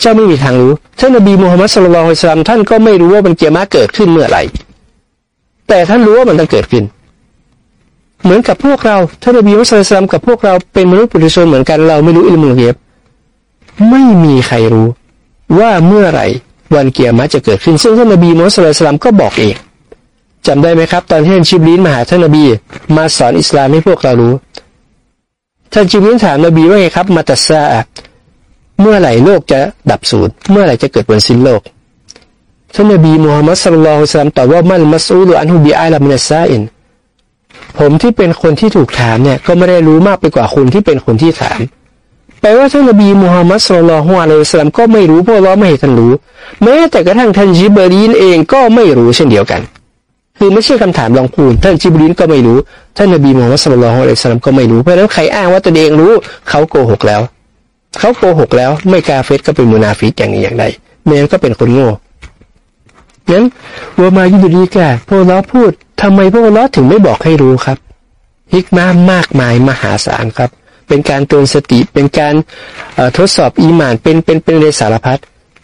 เจ้าไม่มีทางรู้ท่านนบีมูฮัมมัดสุลลัลฮิสลามท่านก็ไม่รู้ว่ามันเกียร์มาเกิดขึ้นเมื่อไหร่ แต่ท่านรู้ว่ามันต้องเกิดขึ้น เหมือนกับพวกเราท่านนบีมุสลิมกับพวกเราเป็นมนุษย์ปุถุชนเหมือนกันเราไม่รู้อิลมุลเกียบ ไม่มีใครรู้ ว่าเมื่อไหร่วันเกียร์มาจะเกิดขึ้น ซึ่งท่านนบีมุสลิมก็บอกเองจำได้ไหมครับ ตอนที่ท่านชิบลินมาหาท่านนบี มาสอนอิสลามให้พวกเรารู้ ท่านญิบรีลถามนบีว่าไงครับ متى الساعة เมื่อไหร่โลกจะดับสูญเมื่อไหร่จะเกิดวันสิ้นโลกท่านนบีมูฮัมมัด صلى الله عليه وسلم ตอบว่า ما المسؤول عنها بأعلم من السائل ผมที่เป็นคนที่ถูกถามเนี่ยก็ไม่ได้รู้มากไปกว่าคุณที่เป็นคนที่ถาม แปลว่าท่านนบีมูฮัมมัดสุลลัลฮุอะลัยฮิสลามก็ไม่รู้เพราะเราไม่ให้ท่านรู้ แม้แต่กระทั่งท่านญิบรีลเองก็ไม่รู้เช่นเดียวกัน คือไม่ใช่คำถามลองพูนท่านญิบรีลก็ไม่รู้ ท่านนบีมูฮัมมัด صلى الله عليه وسلم ก็ไม่รู้เพราะนั้นใครอ้างว่าตัวเองรู้เขาโกหกแล้ว เขาโกหกแล้วไม่กาเฟรก็เป็นมูนาฟิกอย่างนี้อย่างใดเมนก็เป็นคนโง่นั้นوما يدريك พระอัลลอฮ์พูดทำไมพระอัลลอฮ์ถึงไม่บอกให้รู้ครับฮิกมามากมายมหาศาลครับ เป็นการเตือนสติ เป็นการทดสอบอีหมาน เป็นเป็นเป็นในสารพัด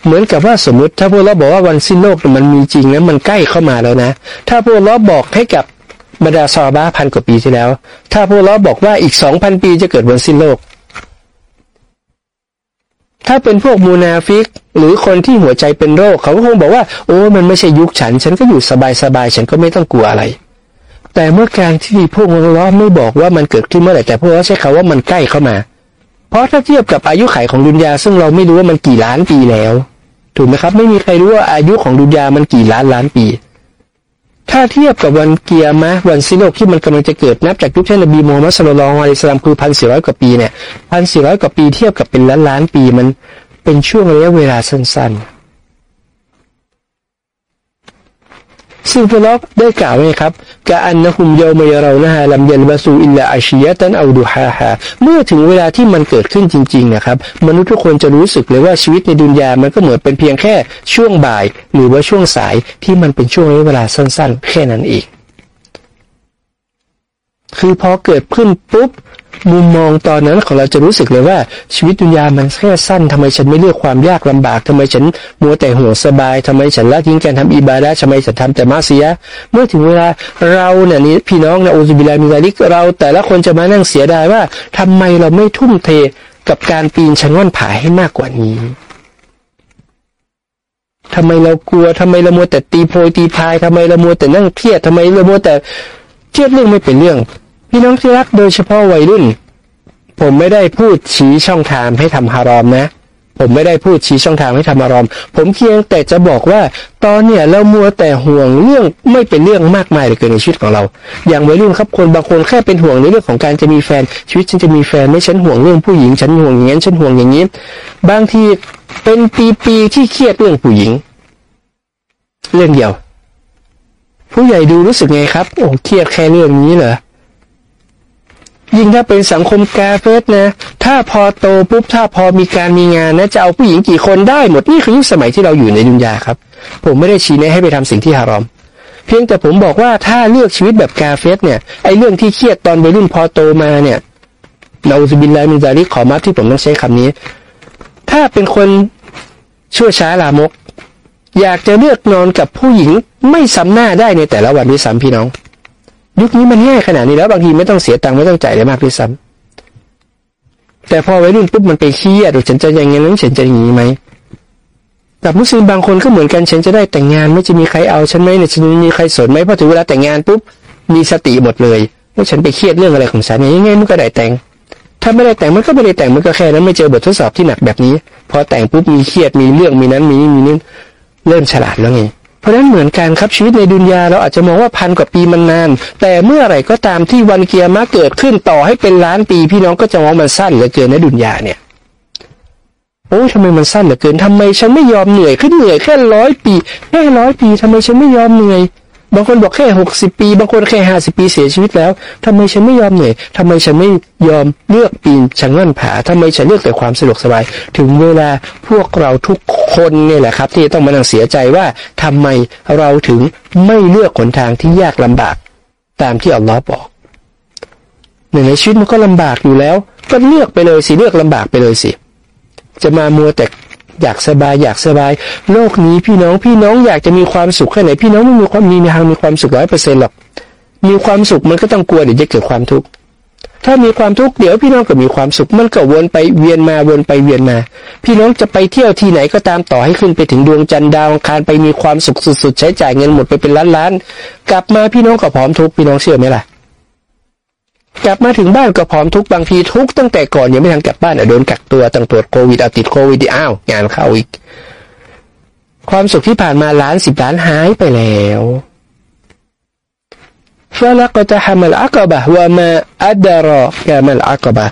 เหมือนกับว่าสมมติถ้าพระอัลลอฮ์บอกว่าวันสิ้นโลกมันมีจริงนะมันใกล้เข้ามาแล้วนะ ถ้าพวกเราบอกให้กับบรรดาซอบ้าพันกว่าปีที่แล้ว ถ้าพวกเราบอกว่าอีกสองพันปีจะเกิดวันสิ้นโลก ถ้าเป็นพวกมูนาฟิก หรือคนที่หัวใจเป็นโรค เขาก็คงบอกว่า โอ้มันไม่ใช่ยุคฉัน ฉันก็อยู่สบายๆฉันก็ไม่ต้องกลัวอะไร แต่เมื่อการที่พวกล้อไม่บอกว่ามันเกิดขึ้นเมื่อไหร่แต่พวกเราใช้คาว่ามันใกล้เข้ามา เพราะถ้าเทียบกับอายุไขของดุนยาซึ่งเราไม่รู้ว่ามันกี่ล้านปีแล้ว ถูกไหมครับ ไม่มีใครรู้ว่าอายุของดุนยามันกี่ล้านล้านปี ถ้าเทียบกับวันกิยามะฮ์วันสิ้นโลกที่มันกำลังจะเกิดนับจากยุคท่านนบีมูฮัมมัด صلى الله عليه وسلم คือพันสี่ร้อยกว่าปีเนี่ยพันสี่ร้อยกว่าปีเทียบกับเป็นล้านล้านปีมันเป็นช่วงระยะเวลาสั้นๆ ซึ่งพระอัลลอฮ์ได้กล่าวไว้ครับكأنهم يوم يرونها لم يلبثوا إلا عشية أو ضحاها เมื่อถึงเวลาที่มันเกิดขึ้นจริงๆนะครับ มนุษย์ทุกคนจะรู้สึกเลยว่าชีวิตในดุนยามันก็เหมือนเป็นเพียงแค่ช่วงบ่าย หรือว่าช่วงสายที่มันเป็นช่วงเวลาสั้น ๆ แค่นั้นเอง คือพอเกิดขึ้นปุ๊บมุมมองตอนนั้นของเราจะรู้สึกเลยว่าชีวิตดุนยามันแค่สั้นทำไมฉันไม่เลือกความยากลำบากทำไมฉันมัวแต่ห่วงสบายทำไมฉันละทิ้งการทำอิบาดะทำไมฉันทำแต่มาเสีย เมื่อถึงเวลาเราเนี่ยนี่พี่น้องนะอุบิลามิซาลิกเรา แต่ละคนจะมานั่งเสียดายว่าทำไมเราไม่ทุ่มเทกับการปีนชั้นวันผาให้มากกว่านี้ทำไมเรากลัวทำไมเรามัวแต่ตีโพยตีพายทำไมเรามัวแต่นั่งเครียดทำไมเรามัวแต่ เครียดเรื่องไม่เป็นเรื่อง พี่น้องที่รักโดยเฉพาะวัยรุ่น ผมไม่ได้พูดชี้ช่องทางให้ทำฮารอมนะ ผมไม่ได้พูดชี้ช่องทางให้ทำฮารอมผมเพียงแต่จะบอกว่าตอนเนี้ยเรามัวแต่ห่วงเรื่องไม่เป็นเรื่องมากมายเลยเกินในชีวิตของเรา อย่างวัยรุ่นครับคนบางคนแค่เป็นห่วงในเรื่องของการจะมีแฟนชีวิตฉันจะมีแฟนไม่ฉันห่วงเรื่องผู้หญิงฉันห่วงอย่างนี้ฉันห่วงอย่างนี้ บางทีเป็นปีๆที่เครียดเรื่องผู้หญิง เรื่องเดียว ผู้ใหญ่ดูรู้สึกไงครับ โอ้เครียดแค่เรื่องนี้เหรอยิ่งถ้าเป็นสังคมกาเฟสนะ ถ้าพอโตปุ๊บถ้าพอมีการมีงานนะจะเอาผู้หญิงกี่คนได้หมดนี่คือยุคสมัยที่เราอยู่ในดุนยาครับ ผมไม่ได้ชี้แนะให้ไปทำสิ่งที่ฮารอม เพียงแต่ผมบอกว่าถ้าเลือกชีวิตแบบกาเฟสเนี่ยไอ้เรื่องที่เครียดตอนวัยรุ่นพอโตมาเนี่ยเราอุบินไลมินซาลิขอมาที่ผมต้องใช้คำนี้ ถ้าเป็นคนชั่วช้าลามก อยากจะเลือกนอนกับผู้หญิง ไม่ซ้ำหน้าได้ในแต่ละวันด้วยซ้ำพี่น้อง ยุคนี้มันง่ายขนาดนี้แล้วบางทีไม่ต้องเสียตังค์ไม่ต้องจ่ายเลยมากด้วยซ้ำแต่พอวัยรุ่นปุ๊บมันไปเครียดฉันจะอย่างงี้นั้นฉันจะอย่างนี้ไหมกับมุสลิมบางคนก็เหมือนกันฉันจะได้แต่งงานไม่จะมีใครเอาฉันไหมเนี่ยฉันมีใครสนไหมพอถึงเวลาแต่งงานปุ๊บมีสติหมดเลยว่าฉันไปเครียดเรื่องอะไรของฉันเนี่ยยังไงมันก็ได้แต่ง ถ้าไม่ได้แต่งมันก็ไม่ได้แต่งมันก็แค่นั้นไม่เจอบททดสอบที่หนักแบบนี้ พอแต่งปุ๊บมีเครียดมีเรื่องมีนั้นมีนี้มีนี้เริ่มฉลาดแล้วไง ราะฉะนั้นเหมือนกันครับชีวิตในดุนยาเราอาจจะมองว่าพันกว่าปีมันนาน แต่เมื่อไหร่ก็ตามที่วันเกียร์มาเกิดขึ้นต่อให้เป็นล้านปีพี่น้องก็จะมองมันสั้นเหลือเกินในดุนยาเนี่ยโอ้ทำไมมันสั้นเหลือเกินทำไมฉันไม่ยอมเหนื่อยขึ้นเหนื่อยแค่ร้อยปีแค่ร้อยปีทำไมฉันไม่ยอมเหนื่อย บางคนบอกแค่หกสิบปี บางคนแค่ห้าสิบปีเสียชีวิตแล้วทำไมฉันไม่ยอมเหนื่อยทำไมฉันไม่ยอมเลือกปีนชังงั่นผาทำไมฉันเลือกแต่ความสะดวกสบาย ถึงเวลาพวกเราทุกคนเนี่ยแหละครับ ที่ต้องมานั่งเสียใจว่าทำไมเราถึงไม่เลือกหนทางที่ยากลำบาก ตามที่อัลลอฮ์บอกหนึ่งในชีวิตมันก็ลำบากอยู่แล้ว ก็เลือกไปเลยสิเลือกลำบากไปเลยสิจะมามัวแต่ อยากสบายอยากสบาย โลกนี้พี่น้องพี่น้องอยากจะมีความสุขแค่ไหนพี่น้องไม่มีความมีทางมีความสุขร้อยเปอร์เซ็นต์หรอกมีความสุขมันก็ต้องกลัวเดี๋ยวจะเกิดความทุกข์ถ้ามีความทุกข์เดี๋ยวพี่น้องก็มีความสุขมันก็วนไปเวียนมาวนไปเวียนมา พี่น้องจะไปเที่ยวที่ไหนก็ตามต่อให้ขึ้นไปถึงดวงจันทร์ดาวอังคารไปมีความสุขสุดๆใช้จ่ายเงินหมดไปเป็นล้านล้านกลับมาพี่น้องก็พร้อมทุกข์พี่น้องเชื่อไหมล่ะ กลับมาถึงบ้านก็พร้อมทุกบางทีทุกตั้งแต่ก่อนยังไม่ทันกลับบ้านอะโดนกักตัวตั้งตรวจโควิดเอาติดโควิดอ้าวงานเข้าอีก ความสุขที่ผ่านมาล้านสิบล้านหายไปแล้วฟะลักตะฮามัลอักบะวะมาอัดดรอกามัลอักบะ